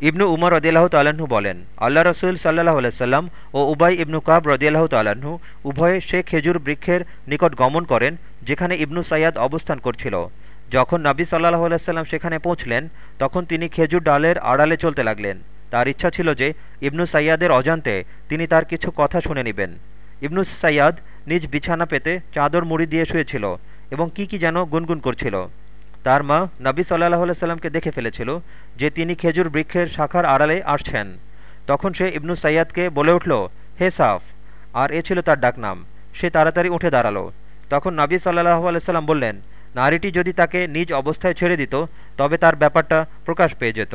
ইবনু উমর রদিয়াল্লাহ তাল্লাহ্ন বলেন, আল্লাহ রসুল সাল্লাহ আলাইসাল্লাম ও উবাই ইবনু কাব রদিয়াল্লাহ তাল্লাহ্ন উভয়ে সে খেজুর বৃক্ষের নিকট গমন করেন, যেখানে ইবনু সাইয়াদ অবস্থান করছিল। যখন নবী সাল্লাহ আলাইসাল্লাম সেখানে পৌঁছলেন, তখন তিনি খেজুর ডালের আড়ালে চলতে লাগলেন। তার ইচ্ছা ছিল যে ইবনু সাইয়াদের অজান্তে তিনি তার কিছু কথা শুনে নেবেন। ইবনু সাইয়াদ নিজ বিছানা পেতে চাদর মুড়ি দিয়ে শুয়েছিল এবং কি কি যেন গুনগুন করছিল। তার মা নবী সাল্লাহ সাল্লামকে দেখে ফেলেছিল যে তিনি খেজুর বৃক্ষের শাখার আড়ালে আসছেন। তখন সে ইবনু সাইয়াদকে বলে উঠল, হে সাফ! আর এ ছিল তার ডাকনাম। সে তাড়াতাড়ি উঠে দাঁড়াল। তখন নবী সাল্লাহ আলাইসাল্লাম বললেন, নারীটি যদি তাকে নিজ অবস্থায় ছেড়ে দিত, তবে তার ব্যাপারটা প্রকাশ পেয়ে যেত।